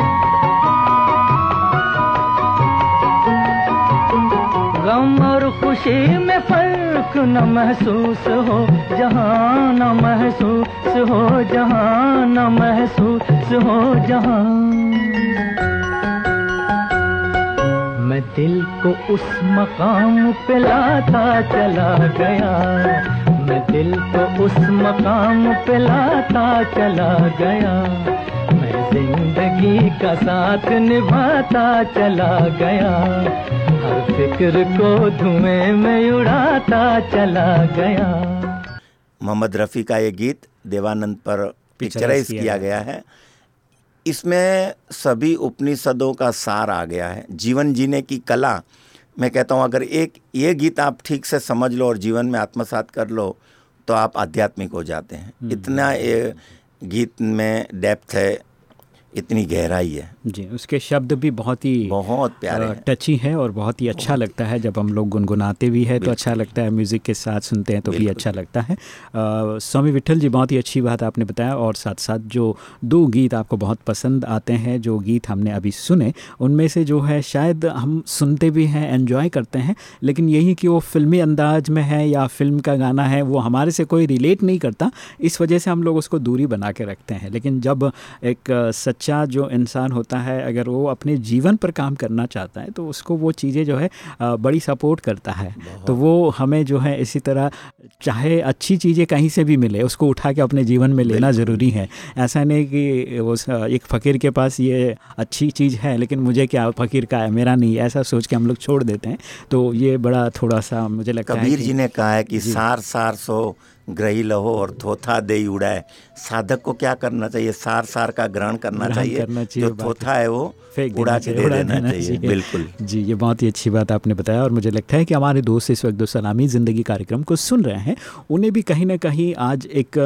Speaker 4: गम और खुशी में फ़र्क न महसूस हो, जहाँ न महसूस हो, जहाँ न महसूस हो, जहाँ। मैं दिल को उस मकाम पे लाता चला गया। मैं दिल को उस मकाम पे लाता चला गया। मैं ज़िंदगी का साथ निभाता चला गया। हर फ़िक्र को धुएँ में उड़ाता चला गया।
Speaker 2: मोहम्मद रफ़ी का ये गीत देवानंद पर पिक्चराइज
Speaker 1: किया
Speaker 2: किया गया। है। इसमें सभी उपनिषदों का सार आ गया है। जीवन जीने की कला मैं कहता हूँ अगर एक ये गीत आप ठीक से समझ लो और जीवन में आत्मसात कर लो तो आप आध्यात्मिक हो जाते हैं। इतना ये गीत में डेप्थ है इतनी गहराई है।
Speaker 1: जी उसके शब्द भी बहुत ही
Speaker 2: बहुत प्यारे।
Speaker 1: टची है और बहुत ही अच्छा बहुत। लगता है। जब हम लोग गुनगुनाते भी है तो अच्छा लगता है म्यूज़िक के साथ सुनते हैं तो भी अच्छा लगता है। स्वामी विठल जी बहुत ही अच्छी बात आपने बताया और साथ साथ जो दो गीत आपको बहुत पसंद आते हैं जो गीत हमने अभी सुने उनमें से जो है शायद हम सुनते भी हैं एंजॉय करते हैं लेकिन यही कि वो फिल्मी अंदाज में है या फ़िल्म का गाना है वो हमारे से कोई रिलेट नहीं करता। इस वजह से हम लोग उसको दूरी बना के रखते हैं। लेकिन जब एक अ, सच्चा जो इंसान होता है अगर वो अपने जीवन पर काम करना चाहता है तो उसको वो चीज़ें जो है बड़ी सपोर्ट करता है। तो वो हमें जो है इसी तरह चाहे अच्छी चीज़ें कहीं से भी मिले उसको उठा के अपने जीवन में लेना ज़रूरी है। ऐसा नहीं कि वो एक फ़कीर के पास ये अच्छी चीज़ है लेकिन मुझे क्या फ़कीर का है मेरा नहीं ऐसा सोच के हम लोग छोड़ देते हैं। तो ये बड़ा थोड़ा सा मुझे लगता है
Speaker 2: कबीर जी ने कहा है कि सार सार सो ग्रही लहो और थोथा दे उड़ाए साधक को क्या करना चाहिए? सार सार का ग्रहण करना चाहिए।
Speaker 1: करना चाहिए,
Speaker 2: जो थोथा है। वो
Speaker 1: फेंक
Speaker 2: उड़ा के दे देना चाहिए। बिल्कुल।
Speaker 1: जी ये बहुत ही अच्छी बात आपने बताया और मुझे लगता है कि हमारे दोस्त इस वक्त दो सलामी ज़िंदगी कार्यक्रम को सुन रहे हैं। उन्हें भी कहीं ना कहीं आज एक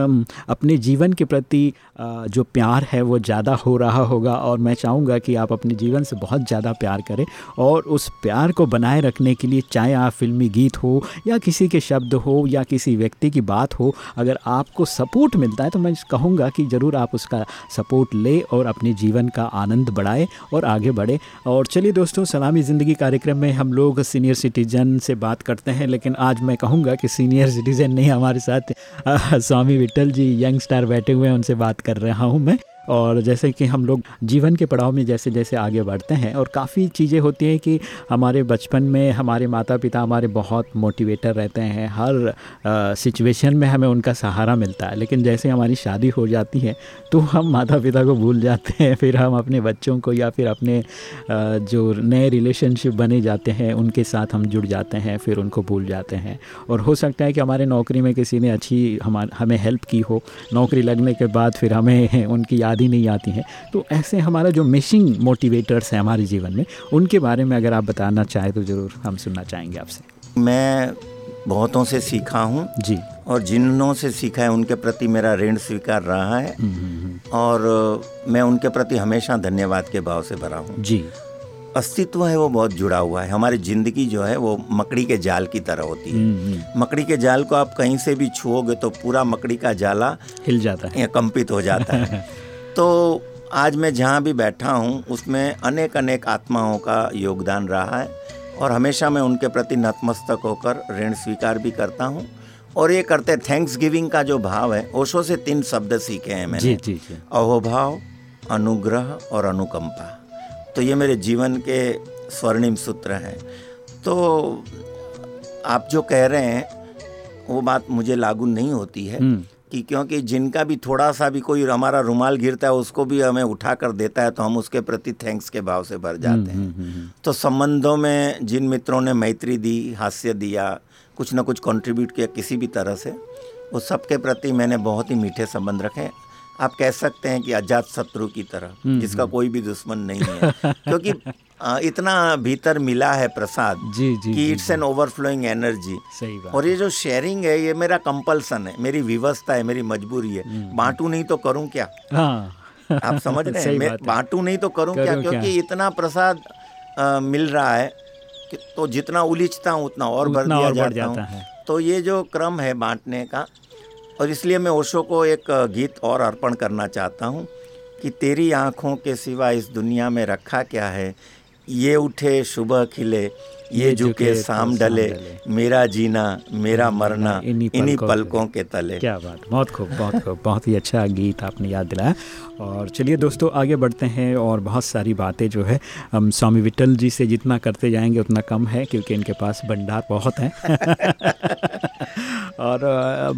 Speaker 1: अपने जीवन के प्रति जो प्यार है वो ज़्यादा हो रहा होगा और मैं चाहूँगा कि आप अपने जीवन से बहुत ज़्यादा प्यार करें और उस प्यार को बनाए रखने के लिए चाहे आप फिल्मी गीत हो या किसी के शब्द हो या किसी व्यक्ति की बात हो, अगर आपको सपोर्ट मिलता है तो मैं कहूँगा कि ज़रूर आप उसका सपोर्ट ले और अपने जीवन का आनंद बढ़ाए और आगे बढ़े। और चलिए दोस्तों, सलामी ज़िंदगी कार्यक्रम में हम लोग सीनियर सिटीजन से बात करते हैं, लेकिन आज मैं कहूँगा कि सीनियर सिटीजन नहीं हमारे साथ। [laughs] स्वामी विट्ठल जी, यंग स्टार बैठे हुए हैं, उनसे बात कर रहा हूँ मैं। और जैसे कि हम लोग जीवन के पड़ाव में जैसे जैसे आगे बढ़ते हैं और काफ़ी चीज़ें होती हैं कि हमारे बचपन में हमारे माता पिता हमारे बहुत मोटिवेटर रहते हैं। हर सिचुएशन में हमें उनका सहारा मिलता है। लेकिन जैसे हमारी शादी हो जाती है तो हम माता पिता को भूल जाते हैं। [laughs] फिर हम अपने बच्चों को या फिर अपने जो नए रिलेशनशिप बने जाते हैं, उनके साथ हम जुड़ जाते हैं, फिर उनको भूल जाते हैं। और हो सकता है कि हमारे नौकरी में किसी ने अच्छी हमें हेल्प की हो। नौकरी लगने के बाद फिर हमें [laughs] उनकी याद ही नहीं आती है। तो ऐसे हमारा जो मिशिंग मोटिवेटर्स हैं हमारे जीवन में उनके बारे में अगर आप बताना चाहें तो ज़रूर हम सुनना चाहेंगे आपसे।
Speaker 2: मैं बहुतों से सीखा हूँ
Speaker 1: जी।
Speaker 2: और जिन्हों से सीखा है उनके प्रति मेरा ऋण स्वीकार रहा है। और मैं उनके प्रति हमेशा धन्यवाद के भाव से भरा हूँ।
Speaker 1: जी।
Speaker 2: अस्तित्व है वो बहुत जुड़ा हुआ है। हमारी ज़िंदगी जो है वो मकड़ी के जाल की तरह होती है।
Speaker 1: हम्म, हम्म,
Speaker 2: मकड़ी के जाल को आप कहीं से भी छुओगे तो पूरा मकड़ी का जाला
Speaker 1: हिल जाता है।
Speaker 2: या कंपित हो जाता है। [laughs] तो आज मैं जहाँ भी बैठा हूँ उसमें अनेक अनेक आत्माओं का योगदान रहा है और हमेशा मैं उनके प्रति नतमस्तक होकर ऋण स्वीकार भी करता हूँ। और ये करते थैंक्स गिविंग का जो भाव है ओशो से तीन शब्द सीखे हैं मैंने।
Speaker 1: जी जी जी।
Speaker 2: अहोभाव अनुग्रह और अनुकंपा। तो ये मेरे जीवन के स्वर्णिम सूत्र हैं। तो आप जो कह रहे हैं वो बात मुझे लागू नहीं होती है।
Speaker 1: हम्म।
Speaker 2: कि क्योंकि जिनका भी थोड़ा सा भी कोई हमारा रुमाल गिरता है उसको भी हमें उठा कर देता है तो हम उसके प्रति थैंक्स के भाव से भर जाते हैं। तो संबंधों में जिन मित्रों ने मैत्री दी हास्य दिया कुछ ना कुछ कंट्रीब्यूट किया किसी भी तरह से उस सबके प्रति मैंने बहुत ही मीठे संबंध रखे। आप कह सकते हैं कि अजात शत्रु की तरह
Speaker 1: हम्म,
Speaker 2: जिसका कोई भी दुश्मन नहीं है। [laughs] क्योंकि इतना भीतर मिला है प्रसाद
Speaker 1: जी जी
Speaker 2: कि इट्स एन ओवरफ्लोइंग एनर्जी
Speaker 1: सही बात।
Speaker 2: और ये जो शेयरिंग है ये मेरा कंपल्सन है मेरी व्यवस्था है मेरी मजबूरी है।
Speaker 1: हम्म,
Speaker 2: बांटू नहीं तो करूँ क्या?
Speaker 1: हाँ।
Speaker 2: आप समझ रहे हैं? मैं बांटू नहीं तो करूँ क्या? क्योंकि इतना प्रसाद मिल रहा है कि तो जितना उलिझता हूँ उतना और भर दिया
Speaker 1: और
Speaker 2: जाता
Speaker 1: जाता
Speaker 2: है। तो ये जो क्रम है बांटने का और इसलिए मैं ओशो को एक गीत और अर्पण करना चाहता हूँ कि तेरी आँखों के सिवा इस दुनिया में रखा क्या है? ये उठे सुबह खिले। ये झुके शाम डले मेरा जीना मेरा मरना
Speaker 1: इन्हीं पलकों
Speaker 2: के तले।
Speaker 1: क्या बात बहुत खूब बहुत खूब बहुत ही अच्छा गीत आपने याद दिलाया। और चलिए दोस्तों आगे बढ़ते हैं और बहुत सारी बातें जो है हम स्वामी विट्ठल जी से जितना करते जाएँगे उतना कम है क्योंकि इनके पास भंडार बहुत है। [laughs] और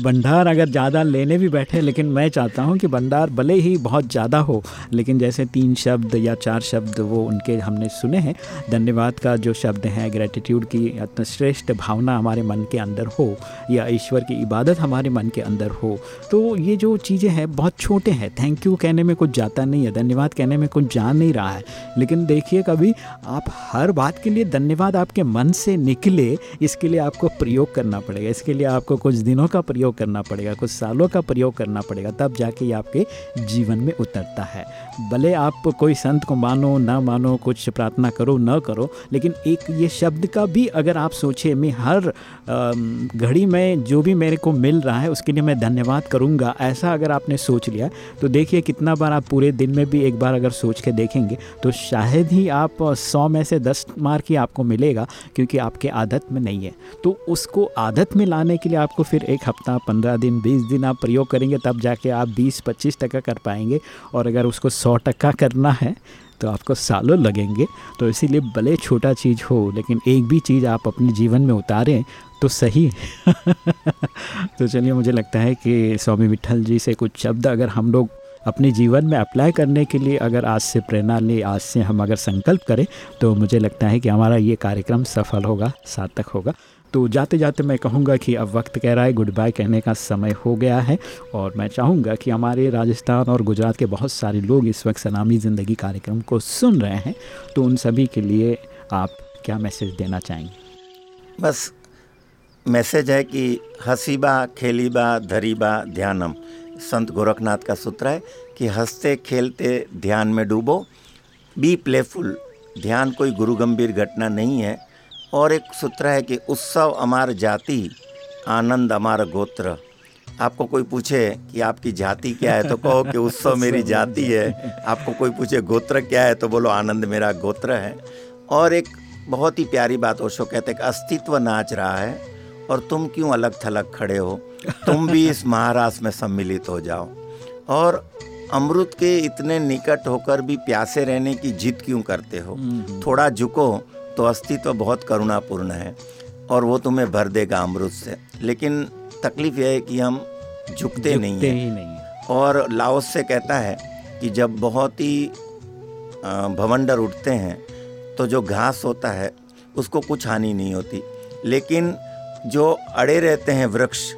Speaker 1: भंडार अगर ज़्यादा लेने भी बैठे लेकिन मैं चाहता हूँ कि भंडार भले ही बहुत ज़्यादा हो लेकिन जैसे तीन शब्द या चार शब्द वो उनके हमने सुने हैं। धन्यवाद का जो शब्द है ग्रेटिट्यूड की श्रेष्ठ भावना हमारे मन के अंदर हो, या ईश्वर की इबादत हमारे मन के अंदर हो तो ये जो चीज़ें हैं बहुत छोटे हैं। थैंक यू कहने में कुछ जाता नहीं है, धन्यवाद कहने में कुछ जान नहीं रहा है। लेकिन देखिए कभी आप हर बात के लिए धन्यवाद आपके मन से निकले, इसके लिए आपको प्रयोग करना पड़ेगा, इसके लिए आपको कुछ दिनों का प्रयोग करना पड़ेगा, कुछ सालों का प्रयोग करना पड़ेगा, तब जाके ये आपके जीवन में उतरता है। भले आप कोई संत को मानो, ना मानो, कुछ प्रार्थना करो, न करो, लेकिन एक ये शब्द का भी अगर आप सोचे, मैं हर घड़ी में जो भी मेरे को मिल रहा है, उसके लिए मैं धन्यवाद करूँगा। ऐसा अगर आपने सोच लिया तो देखिए कितना बार आप पूरे दिन में भी एक बार अगर सोच के देखेंगे तो शायद ही आप सौ में से दस मार्क ही आपको मिलेगा, क्योंकि आपके आदत में नहीं है। तो उसको आदत में लाने के लिए आपको फिर एक हफ़्ता, पंद्रह दिन, बीस दिन आप प्रयोग करेंगे, तब जाके आप बीस, पच्चीस टका कर पाएँगे। और अगर उसको सौ टका करना है तो आपको सालों लगेंगे। तो इसीलिए भले छोटा चीज़ हो, लेकिन एक भी चीज़ आप अपने जीवन में उतारें तो सही। [laughs] तो चलिए, मुझे लगता है कि स्वामी विट्ठल जी से कुछ शब्द अगर हम लोग अपने जीवन में अप्लाई करने के लिए अगर आज से प्रेरणा ले, आज से हम अगर संकल्प करें तो मुझे लगता है कि हमारा ये कार्यक्रम सफल होगा, सार्थक होगा। तो जाते जाते मैं कहूँगा कि अब वक्त कह रहा है गुड बाय कहने का समय हो गया है और मैं चाहूँगा कि हमारे राजस्थान और गुजरात के बहुत सारे लोग इस वक्त सलामी ज़िंदगी कार्यक्रम को सुन रहे हैं। तो उन सभी के लिए आप क्या मैसेज देना चाहेंगे?
Speaker 2: बस मैसेज है कि हसीबा, खेलीबा, धरीबा, ध्यानम। संत गोरखनाथ का सूत्र है कि हँसते, खेलते, ध्यान में डूबो। बी प्लेफुल ध्यान कोई गुरु गंभीर घटना नहीं है। और एक सूत्र है कि उत्सव अमार जाति आनंद अमार गोत्र। आपको कोई पूछे कि आपकी जाति क्या है तो कहो कि उत्सव [laughs] मेरी जाति है। आपको कोई पूछे गोत्र क्या है तो बोलो आनंद मेरा गोत्र है। और एक बहुत ही प्यारी बात ओशो कहते हैं कि अस्तित्व नाच रहा है और तुम क्यों अलग थलग खड़े हो? तुम भी इस महारास में सम्मिलित हो जाओ। और अमृत के इतने निकट होकर भी प्यासे रहने की जिद क्यों करते हो? थोड़ा झुको तो अस्तित्व बहुत करुणापूर्ण है और वो तुम्हें भर देगा अमृत से। लेकिन तकलीफ़ यह है कि हम झुकते नहीं हैं।
Speaker 1: नहीं
Speaker 2: और लाओस से कहता है कि जब बहुत ही भवंडर उठते हैं तो जो घास होता है उसको कुछ हानि नहीं होती। लेकिन जो अड़े रहते हैं वृक्ष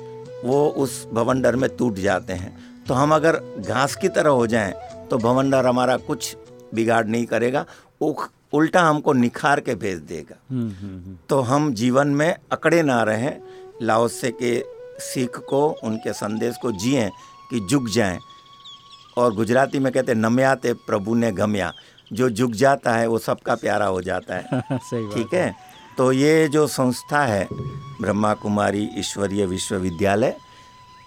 Speaker 2: वो उस भवंडर में टूट जाते हैं। तो हम अगर घास की तरह हो जाएँ तो भवंडर हमारा कुछ बिगाड़ नहीं करेगा। वो उल्टा हमको निखार के भेज देगा।
Speaker 1: हम्म, हम्म, हम्म।
Speaker 2: तो हम जीवन में अकड़े ना रहें लाओसे के सीख को उनके संदेश को जिएँ कि झुक जाएँ। और गुजराती में कहते हैं नम्या ते प्रभु ने गम्या। जो झुक जाता है वो सबका प्यारा हो जाता [laughs] है। ठीक है? तो ये जो संस्था है ब्रह्मा कुमारी ईश्वरीय विश्वविद्यालय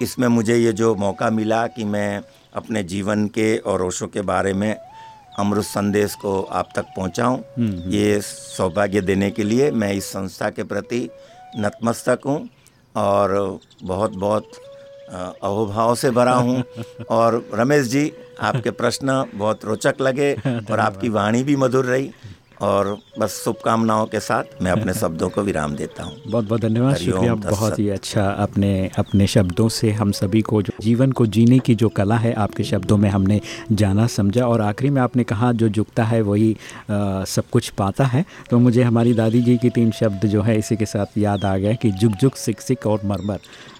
Speaker 2: इसमें मुझे ये जो मौका मिला कि मैं अपने जीवन के और ओशो के बारे में अमृत संदेश को आप तक पहुंचाऊं। ये सौभाग्य देने के लिए मैं इस संस्था के प्रति नतमस्तक हूँ और बहुत बहुत अहोभाव से भरा हूँ। [laughs] और रमेश जी आपके प्रश्न बहुत रोचक लगे और [laughs] आपकी वाणी भी मधुर रही। और बस शुभकामनाओं के साथ मैं अपने [laughs] शब्दों को विराम देता हूँ।
Speaker 1: बहुत बहुत धन्यवाद शुक्रिया बहुत ही अच्छा अपने अपने शब्दों से हम सभी को जो जीवन को जीने की जो कला है आपके शब्दों में हमने जाना समझा और आखिरी में आपने कहा जो झुकता है वही सब कुछ पाता है। तो मुझे हमारी दादी जी की तीन शब्द जो है इसी के साथ याद आ गया कि झुक झुक सिक सिक और मरमर।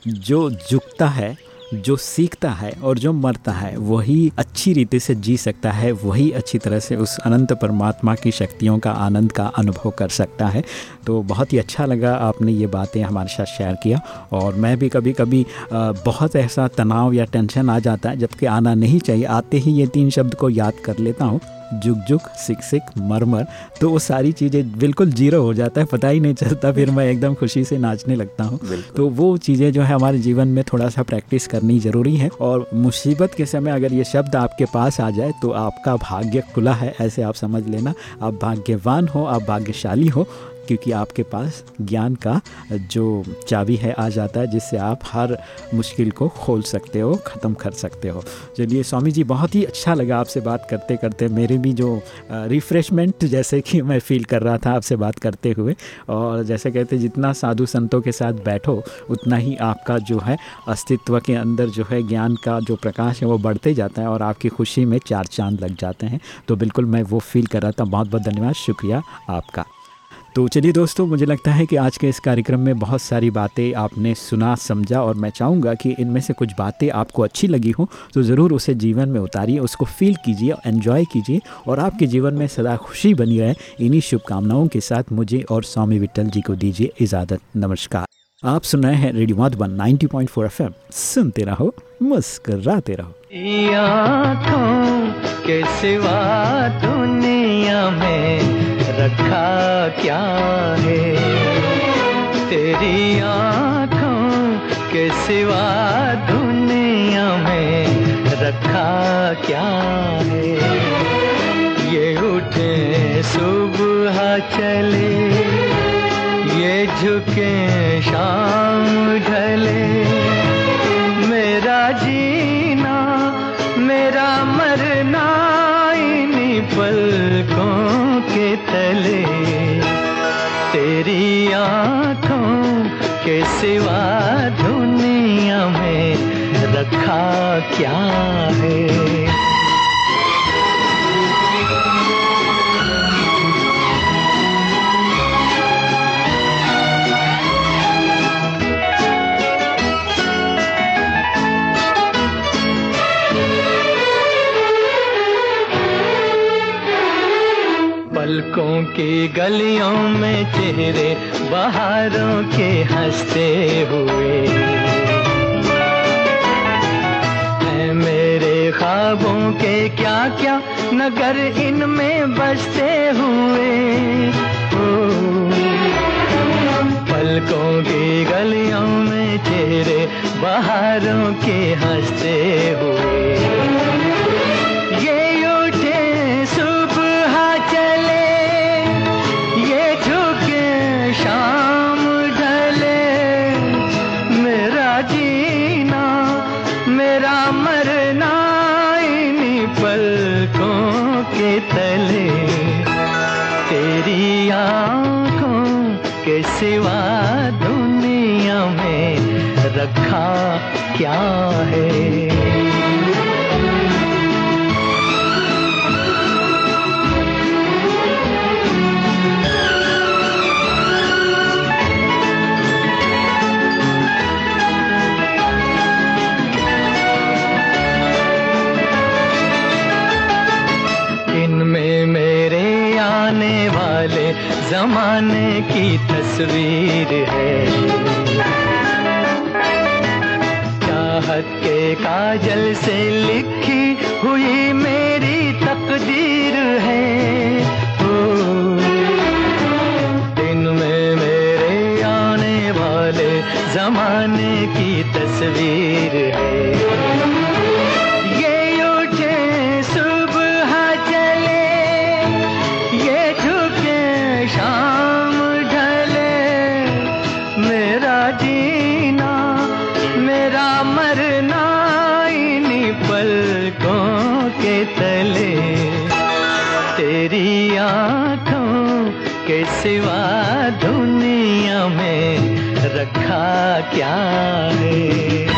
Speaker 1: जो झुकता है जो सीखता है और जो मरता है, वही अच्छी रीति से जी सकता है, वही अच्छी तरह से उस अनंत परमात्मा की शक्तियों का आनंद का अनुभव कर सकता है। तो बहुत ही अच्छा लगा आपने ये बातें हमारे साथ शेयर किया और मैं भी कभी कभी बहुत ऐसा तनाव या टेंशन आ जाता है, जबकि आना नहीं चाहिए। आते ही ये तीन शब्द को याद कर लेता हूँ। जुग जुग सिक सिक मरमर तो वो सारी चीज़ें बिल्कुल ज़ीरो हो जाता है पता ही नहीं चलता फिर मैं एकदम खुशी से नाचने लगता हूँ। तो वो चीज़ें जो है हमारे जीवन में थोड़ा सा प्रैक्टिस करनी ज़रूरी है और मुसीबत के समय अगर ये शब्द आपके पास आ जाए तो आपका भाग्य खुला है ऐसे आप समझ लेना। आप भाग्यवान हो आप भाग्यशाली हो क्योंकि आपके पास ज्ञान का जो चाबी है आ जाता है, जिससे आप हर मुश्किल को खोल सकते हो, ख़त्म कर सकते हो। चलिए स्वामी जी बहुत ही अच्छा लगा आपसे बात करते करते मेरे भी जो रिफ़्रेशमेंट जैसे कि मैं फ़ील कर रहा था आपसे बात करते हुए, और जैसे कहते जितना साधु संतों के साथ बैठो, उतना ही आपका जो है, अस्तित्व के अंदर जो है, ज्ञान का जो प्रकाश है, वो बढ़ते जाता है, और आपकी खुशी में चार चाँद लग जाते हैं। तो बिल्कुल मैं वो फील कर रहा था। बहुत बहुत धन्यवाद। शुक्रिया आपका। तो चलिए दोस्तों, मुझे लगता है कि आज के इस कार्यक्रम में बहुत सारी बातें आपने सुना, समझा और मैं चाहूँगा कि इनमें से कुछ बातें आपको अच्छी लगी हो तो ज़रूर उसे जीवन में उतारिए, उसको फील कीजिए एन्जॉय कीजिए और आपके जीवन में सदा खुशी बनी रहे। इन्हीं शुभकामनाओं के साथ मुझे और स्वामी विट्ठल जी को दीजिए इजाज़त। नमस्कार। आप सुन रहे हैं रेडियो माधुबन 90.4 एफएम। सुनते रहो, मुस्कराते रहो।
Speaker 4: के सिवा दुनिया में रखा क्या है? तेरी आँखों के सिवा दुनिया में रखा क्या है? ये उठे सुबह चले, ये झुके शाम ढले। रखा क्या है? पलकों की गलियों में चेहरे बाहरों के हँसते हुए। ख्वाबों के क्या क्या नगर इनमें बसते हुए। पलकों की गलियों में चेहरे बाहरों के हँसते हुए। क्या है? जमाने की तस्वीर है। चाहत के काजल से लिखी हुई मेरी तकदीर है। दिन में मेरे आने वाले जमाने की तस्वीर है। सिवा दुनिया में रखा क्या है?